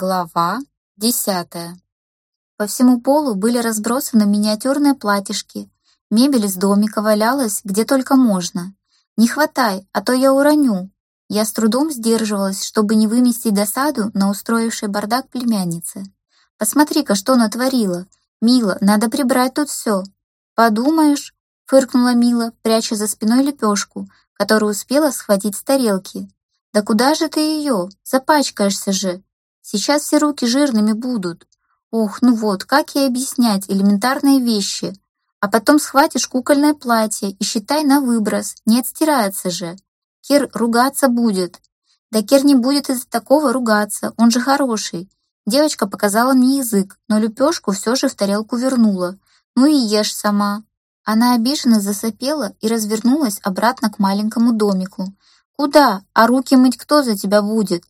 Глава десятая. По всему полу были разбросаны миниатюрные платьишки. Мебель из домика валялась где только можно. Не хватай, а то я уроню. Я с трудом сдерживалась, чтобы не выместить досаду на устроившей бардак племяннице. Посмотри-ка, что натворила. Мила, надо прибрать тут все. Подумаешь, фыркнула Мила, пряча за спиной лепешку, которую успела схватить с тарелки. Да куда же ты ее? Запачкаешься же. Сейчас все руки жирными будут. Ох, ну вот, как ей объяснять элементарные вещи? А потом схватишь кукольное платье и считай на выброс, не отстирается же. Кир ругаться будет. Да Кир не будет из-за такого ругаться, он же хороший. Девочка показала мне язык, но лепешку все же в тарелку вернула. Ну и ешь сама. Она обиженно засопела и развернулась обратно к маленькому домику. «Куда? А руки мыть кто за тебя будет?»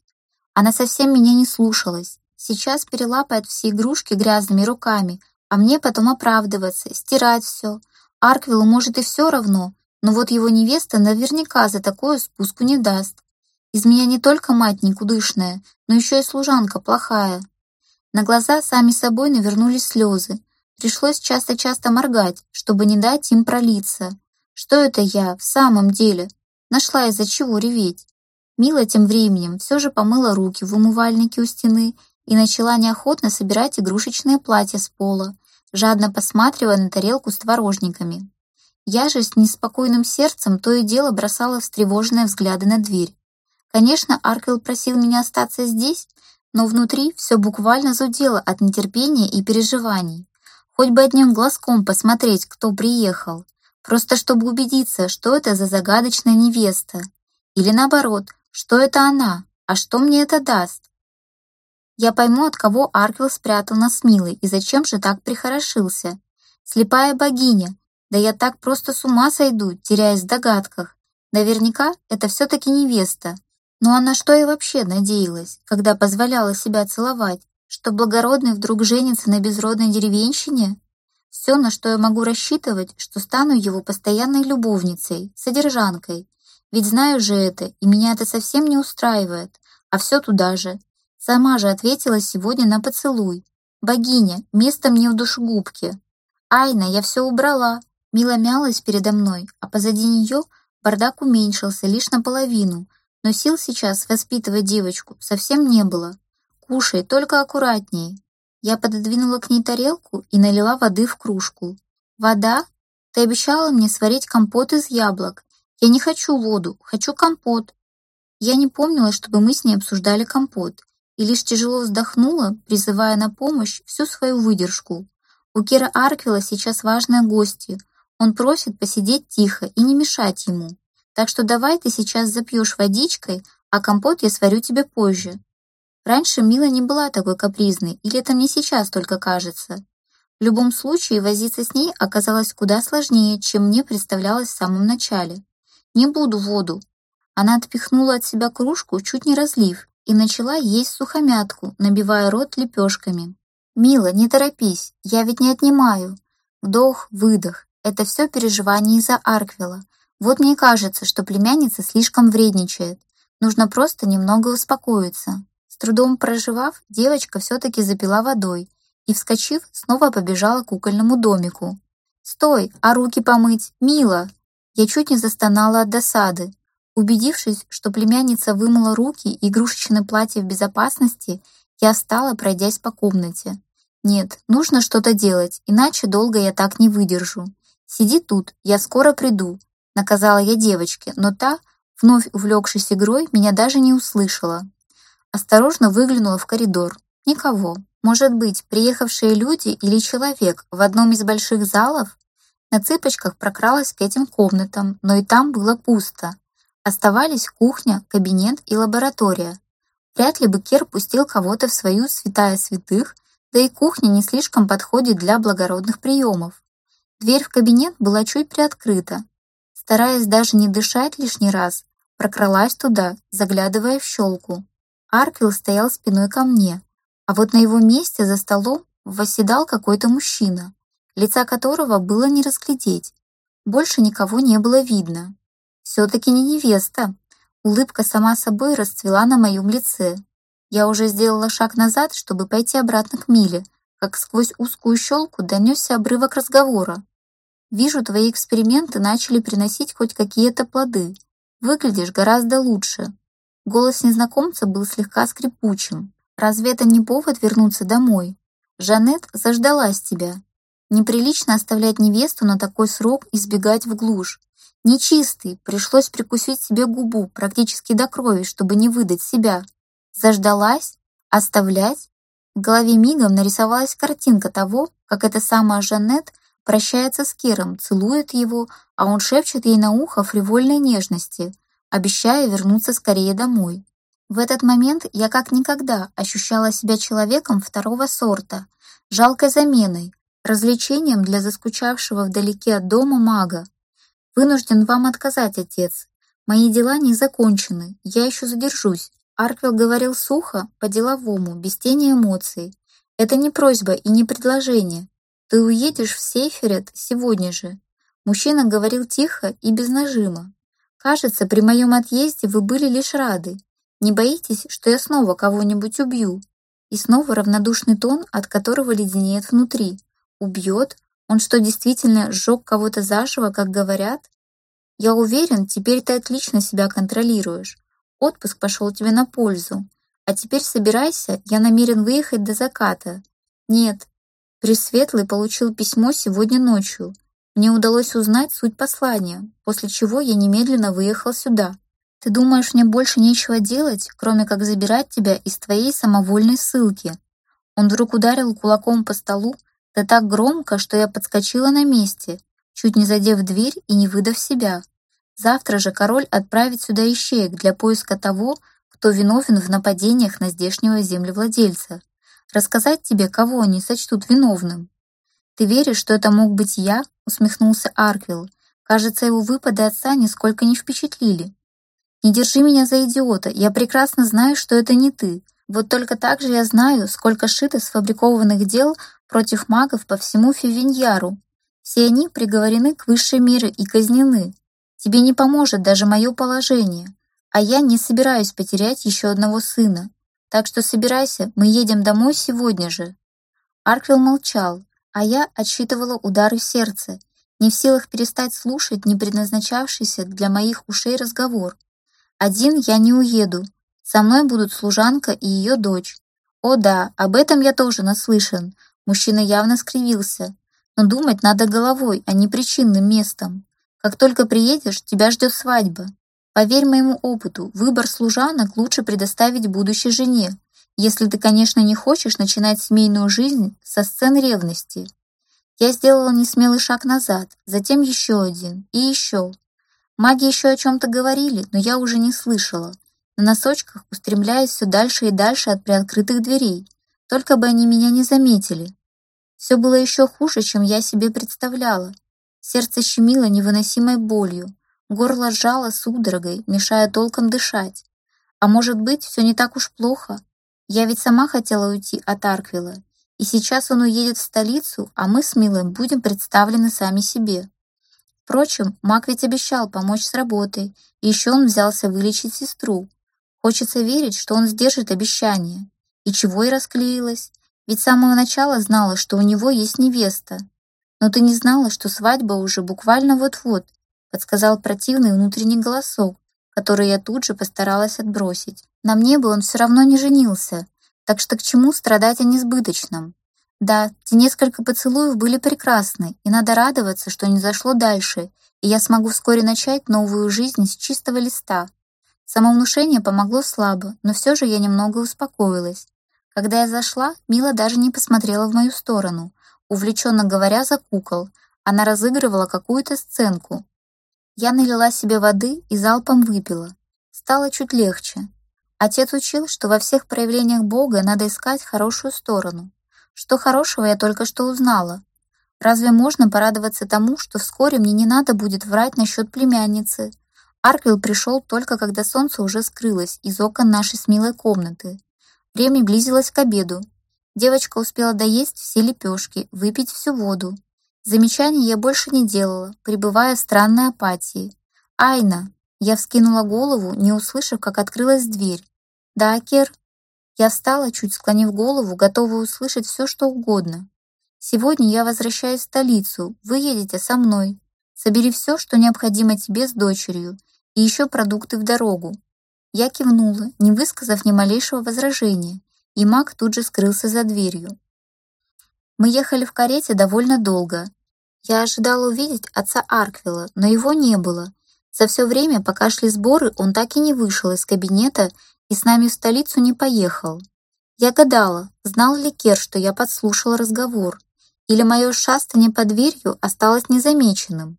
Она совсем меня не слушалась. Сейчас перелапает все игрушки грязными руками, а мне потом оправдываться, стирать все. Арквиллу может и все равно, но вот его невеста наверняка за такое спуску не даст. Из меня не только мать никудышная, но еще и служанка плохая. На глаза сами собой навернулись слезы. Пришлось часто-часто моргать, чтобы не дать им пролиться. Что это я, в самом деле? Нашла из-за чего реветь. Мила тем временем все же помыла руки в умывальнике у стены и начала неохотно собирать игрушечные платья с пола, жадно посматривая на тарелку с творожниками. Я же с неспокойным сердцем то и дело бросала встревоженные взгляды на дверь. Конечно, Аркел просил меня остаться здесь, но внутри все буквально зудело от нетерпения и переживаний. Хоть бы одним глазком посмотреть, кто приехал, просто чтобы убедиться, что это за загадочная невеста. Или наоборот, что это она? А что мне это даст? Я пойму, от кого Арквилл спрятал нас с Милой и зачем же так прихорошился. Слепая богиня. Да я так просто с ума сойду, теряясь в догадках. Наверняка это все-таки невеста. Ну а на что я вообще надеялась, когда позволяла себя целовать? Что благородный вдруг женится на безродной деревенщине? Все, на что я могу рассчитывать, что стану его постоянной любовницей, содержанкой, ведь знаю же это, и меня это совсем не устраивает. А все туда же. Сама же ответила сегодня на поцелуй. Богиня, место мне в душегубке. Айна, я все убрала. Мила мялась передо мной, а позади нее бардак уменьшился лишь наполовину, но сил сейчас воспитывать девочку совсем не было. Кушай, только аккуратнее. Я пододвинула к ней тарелку и налила воды в кружку. Вода? Ты обещала мне сварить компот из яблок. Я не хочу воду, хочу компот. Я не помнила, чтобы мы с ней обсуждали компот, и лишь тяжело вздохнула, призывая на помощь всю свою выдержку. У Кира Арквила сейчас важные гости. Он просит посидеть тихо и не мешать ему. Так что давай ты сейчас запьешь водичкой, а компот я сварю тебе позже. Раньше Мила не была такой капризной, или это мне сейчас только кажется. В любом случае, возиться с ней оказалось куда сложнее, чем мне представлялось в самом начале. «Не буду воду». Она отпихнула от себя кружку, чуть не разлив, и начала есть сухомятку, набивая рот лепешками. «Мила, не торопись, я ведь не отнимаю». Вдох, выдох. Это все переживание из-за Арквила. Вот мне кажется, что племянница слишком вредничает. Нужно просто немного успокоиться. С трудом проживав, девочка все-таки запила водой и, вскочив, снова побежала к кукольному домику. «Стой, а руки помыть, Мила!» Я чуть не застонала от досады. Убедившись, что племянница вымыла руки и игрушечное платье в безопасности, я встала, пройдясь по комнате. Нет, нужно что-то делать, иначе долго я так не выдержу. Сиди тут, я скоро приду, наказала я девочке, но та, вновь увлекшись игрой, меня даже не услышала. Осторожно выглянула в коридор. Никого. Может быть, приехавшие люди или человек в одном из больших залов? На цыпочках прокралась к этим комнатам, но и там было пусто. Оставались кухня, кабинет и лаборатория. Вряд ли бы Кер пустил кого-то в свою святая святых, да и кухня не слишком подходит для благородных приемов. Дверь в кабинет была чуть приоткрыта. Стараясь даже не дышать лишний раз, прокралась туда, заглядывая в щелку. Арквилл стоял спиной ко мне, а вот на его месте за столом восседал какой-то мужчина лица которого было не разглядеть. Больше никого не было видно. Все-таки не невеста. Улыбка сама собой расцвела на моем лице. Я уже сделала шаг назад, чтобы пойти обратно к Миле, как сквозь узкую щелку донесся обрывок разговора. «Вижу, твои эксперименты начали приносить хоть какие-то плоды. Выглядишь гораздо лучше». Голос незнакомца был слегка скрипучим. «Разве это не повод вернуться домой? Жанет заждалась тебя. Неприлично оставлять невесту на такой срок и сбегать в глушь. Нечистый, пришлось прикусить себе губу практически до крови, чтобы не выдать себя. Заждалась? Оставлять? В голове мигом нарисовалась картинка того, как эта самая Жанет прощается с Кером, целует его, а он шепчет ей на ухо фривольной нежности, обещая вернуться скорее домой. В этот момент я как никогда ощущала себя человеком второго сорта, жалкой заменой, развлечением для заскучавшего вдалеке от дома мага. Вынужден вам отказать, отец. Мои дела не закончены, я еще задержусь. Арквилл говорил сухо, по-деловому, без тени эмоций. Это не просьба и не предложение. Ты уедешь в Сейферет сегодня же. Мужчина говорил тихо и без нажима. Кажется, при моем отъезде вы были лишь рады. Не боитесь, что я снова кого-нибудь убью? И снова равнодушный тон, от которого леденеет внутри. Убьет? Он что, действительно сжег кого-то заживо, как говорят? Я уверен, теперь ты отлично себя контролируешь. Отпуск пошел тебе на пользу. А теперь собирайся, я намерен выехать до заката. Нет, Пресветлый получил письмо сегодня ночью. Мне удалось узнать суть послания, после чего я немедленно выехал сюда. Ты думаешь, мне больше нечего делать, кроме как забирать тебя из твоей самовольной ссылки? Он вдруг ударил кулаком по столу, да так громко, что я подскочила на месте, чуть не задев дверь и не выдав себя. Завтра же король отправит сюда ищеек для поиска того, кто виновен в нападениях на здешнего землевладельца. Рассказать тебе, кого они сочтут виновным. Ты веришь, что это мог быть я? Усмехнулся Арквилл. Кажется, его выпады отца нисколько не впечатлили. Не держи меня за идиота, я прекрасно знаю, что это не ты. Вот только так же я знаю, сколько шито сфабрикованных дел против магов по всему Фивиньяру. Все они приговорены к высшей мере и казнены. Тебе не поможет даже мое положение. А я не собираюсь потерять еще одного сына. Так что собирайся, мы едем домой сегодня же». Арквилл молчал, а я отсчитывала удары сердца, не в силах перестать слушать не предназначавшийся для моих ушей разговор. Один я не уеду. Со мной будут служанка и ее дочь. О да, об этом я тоже наслышан. Мужчина явно скривился. Но думать надо головой, а не причинным местом. Как только приедешь, тебя ждет свадьба. Поверь моему опыту, выбор служанок лучше предоставить будущей жене, если ты, конечно, не хочешь начинать семейную жизнь со сцен ревности. Я сделала несмелый шаг назад, затем еще один и еще. Маги еще о чем-то говорили, но я уже не слышала. На носочках устремляясь все дальше и дальше от приоткрытых дверей. Только бы они меня не заметили. Все было еще хуже, чем я себе представляла. Сердце щемило невыносимой болью. Горло сжало судорогой, мешая толком дышать. А может быть, все не так уж плохо? Я ведь сама хотела уйти от Арквилла. И сейчас он уедет в столицу, а мы с Милым будем представлены сами себе. Впрочем, Мак ведь обещал помочь с работой, и еще он взялся вылечить сестру. Хочется верить, что он сдержит обещание. И чего и расклеилась, ведь с самого начала знала, что у него есть невеста. Но ты не знала, что свадьба уже буквально вот-вот, подсказал противный внутренний голосок, который я тут же постаралась отбросить. На мне бы он все равно не женился, так что к чему страдать о несбыточном? Да, те несколько поцелуев были прекрасны, и надо радоваться, что не зашло дальше, и я смогу вскоре начать новую жизнь с чистого листа. Самовнушение помогло слабо, но все же я немного успокоилась. Когда я зашла, Мила даже не посмотрела в мою сторону, увлеченно говоря за кукол. Она разыгрывала какую-то сценку. Я налила себе воды и залпом выпила. Стало чуть легче. Отец учил, что во всех проявлениях Бога надо искать хорошую сторону. Что хорошего я только что узнала. Разве можно порадоваться тому, что вскоре мне не надо будет врать насчет племянницы? Арквилл пришел только когда солнце уже скрылось из окон нашей с милой комнаты. Время близилось к обеду. Девочка успела доесть все лепешки, выпить всю воду. Замечаний я больше не делала, пребывая в странной апатии. «Айна!» Я вскинула голову, не услышав, как открылась дверь. «Да, Кер?» Я встала, чуть склонив голову, готовая услышать все, что угодно. «Сегодня я возвращаюсь в столицу. Вы едете со мной. Собери все, что необходимо тебе с дочерью, и еще продукты в дорогу». Я кивнула, не высказав ни малейшего возражения, и маг тут же скрылся за дверью. Мы ехали в карете довольно долго. Я ожидала увидеть отца Арквилла, но его не было. За все время, пока шли сборы, он так и не вышел из кабинета и с нами в столицу не поехал. Я гадала, знал ли Кер, что я подслушала разговор, или мое шастание под дверью осталось незамеченным.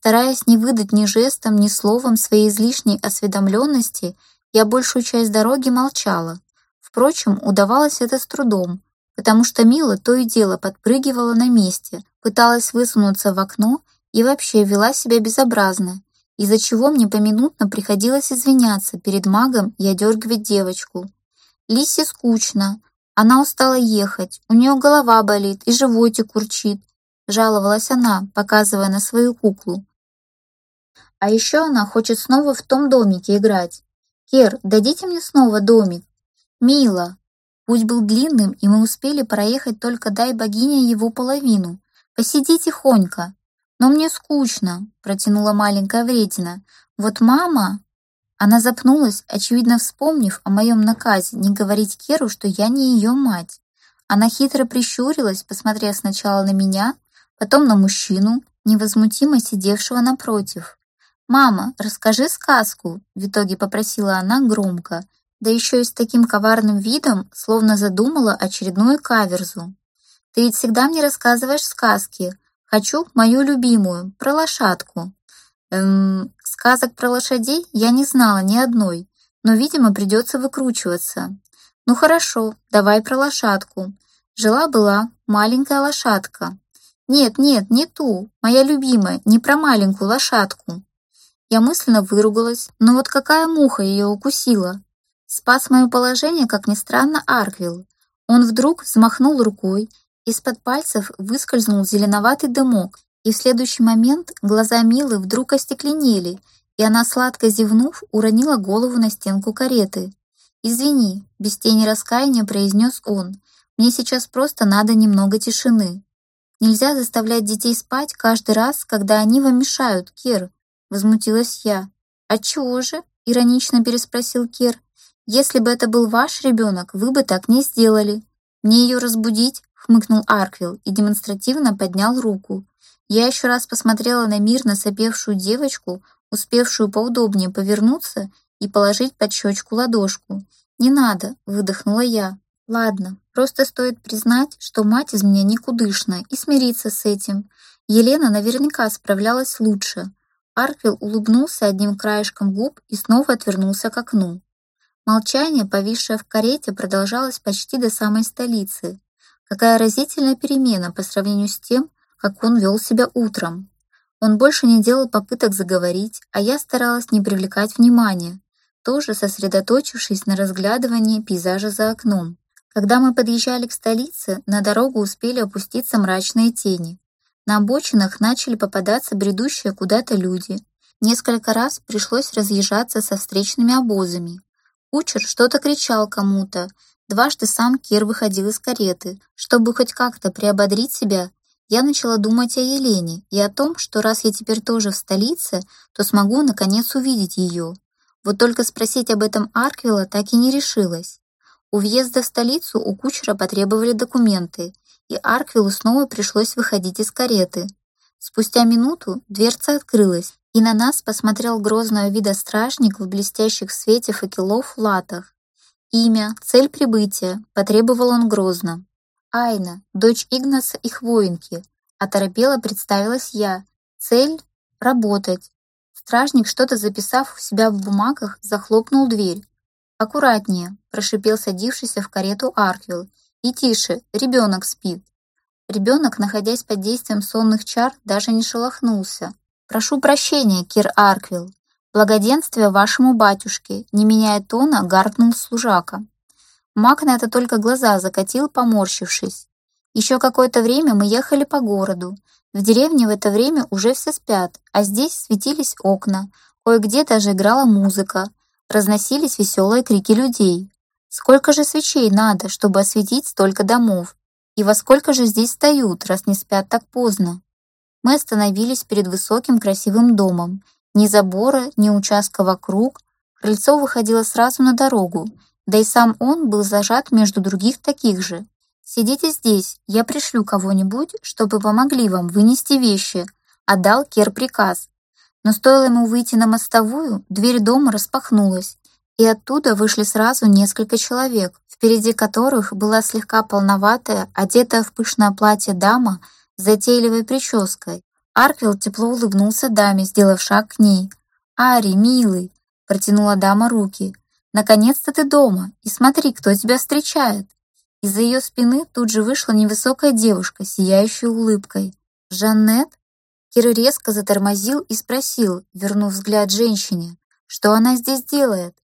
Стараясь не выдать ни жестом, ни словом своей излишней осведомленности, я большую часть дороги молчала. Впрочем, удавалось это с трудом, потому что Мила то и дело подпрыгивала на месте, пыталась высунуться в окно и вообще вела себя безобразно, из-за чего мне поминутно приходилось извиняться перед магом и одергивать девочку. Лисе скучно, она устала ехать, у нее голова болит и животик урчит, жаловалась она, показывая на свою куклу. А еще она хочет снова в том домике играть. Кер, дадите мне снова домик? Мила. Путь был длинным, и мы успели проехать только дай богиня его половину. Посиди тихонько. Но мне скучно, протянула маленькая вредина. Вот мама... Она запнулась, очевидно вспомнив о моем наказе не говорить Керу, что я не ее мать. Она хитро прищурилась, посмотрев сначала на меня, потом на мужчину, невозмутимо сидевшего напротив. «Мама, расскажи сказку», — в итоге попросила она громко, да еще и с таким коварным видом, словно задумала очередную каверзу. «Ты ведь всегда мне рассказываешь сказки. Хочу мою любимую, про лошадку». Эм, сказок про лошадей я не знала ни одной, но, видимо, придется выкручиваться. Ну хорошо, давай про лошадку. Жила-была маленькая лошадка. Нет, нет, не ту, моя любимая, не про маленькую лошадку. Я мысленно выругалась, но вот какая муха ее укусила. Спас мое положение, как ни странно, Арквилл. Он вдруг взмахнул рукой, из-под пальцев выскользнул зеленоватый дымок, и в следующий момент глаза Милы вдруг остекленели, и она, сладко зевнув, уронила голову на стенку кареты. «Извини», — без тени раскаяния произнес он, «мне сейчас просто надо немного тишины. Нельзя заставлять детей спать каждый раз, когда они вам мешают, Кир», Возмутилась я. «Отчего же?» — иронично переспросил Кир. «Если бы это был ваш ребенок, вы бы так не сделали. Мне ее разбудить?» — хмыкнул Арквилл и демонстративно поднял руку. Я еще раз посмотрела на мирно сопевшую девочку, успевшую поудобнее повернуться и положить под щечку ладошку. «Не надо», — выдохнула я. «Ладно, просто стоит признать, что мать из меня никудышная, и смириться с этим. Елена наверняка справлялась лучше. Арквилл улыбнулся одним краешком губ и снова отвернулся к окну. Молчание, повисшее в карете, продолжалось почти до самой столицы. Какая разительная перемена по сравнению с тем, как он вел себя утром. Он больше не делал попыток заговорить, а я старалась не привлекать внимания, тоже сосредоточившись на разглядывании пейзажа за окном. Когда мы подъезжали к столице, на дорогу успели опуститься мрачные тени. На обочинах начали попадаться бредущие куда-то люди. Несколько раз пришлось разъезжаться со встречными обозами. Кучер что-то кричал кому-то. Дважды сам Кир выходил из кареты. Чтобы хоть как-то приободрить себя, я начала думать о Елене и о том, что раз я теперь тоже в столице, то смогу наконец увидеть ее. Вот только спросить об этом Арквилла так и не решилась. У въезда в столицу у кучера потребовали документы, и Арквиллу снова пришлось выходить из кареты. Спустя минуту дверца открылась, и на нас посмотрел грозного вида стражник в блестящих в свете факелов латах. Имя, цель прибытия, потребовал он грозно. Айна, дочь Игнаса и Хвоинки. Оторопела представилась я. Цель — работать. Стражник, что-то записав у себя в бумагах, захлопнул дверь. «Аккуратнее», — прошипел садившийся в карету Арквилл и тише, ребенок спит. Ребенок, находясь под действием сонных чар, даже не шелохнулся. «Прошу прощения, Кир Арквилл. Благоденствие вашему батюшке», не меняя тона, гаркнул служака. Маг на это только глаза закатил, поморщившись. Еще какое-то время мы ехали по городу. В деревне в это время уже все спят, а здесь светились окна. Кое-где даже играла музыка. Разносились веселые крики людей. Сколько же свечей надо, чтобы осветить столько домов? И во сколько же здесь встают, раз не спят так поздно? Мы остановились перед высоким красивым домом. Ни забора, ни участка вокруг. Крыльцо выходило сразу на дорогу, да и сам он был зажат между других таких же. «Сидите здесь, я пришлю кого-нибудь, чтобы помогли вам вынести вещи», отдал Кер приказ. Но стоило ему выйти на мостовую, дверь дома распахнулась, и оттуда вышли сразу несколько человек, впереди которых была слегка полноватая, одетая в пышное платье дама с затейливой прической. Арквилл тепло улыбнулся даме, сделав шаг к ней. «Ари, милый!» — протянула дама руки. «Наконец-то ты дома, и смотри, кто тебя встречает!» Из-за ее спины тут же вышла невысокая девушка, сияющая улыбкой. «Жаннет?» Кир резко затормозил и спросил, вернув взгляд женщине, что она здесь делает.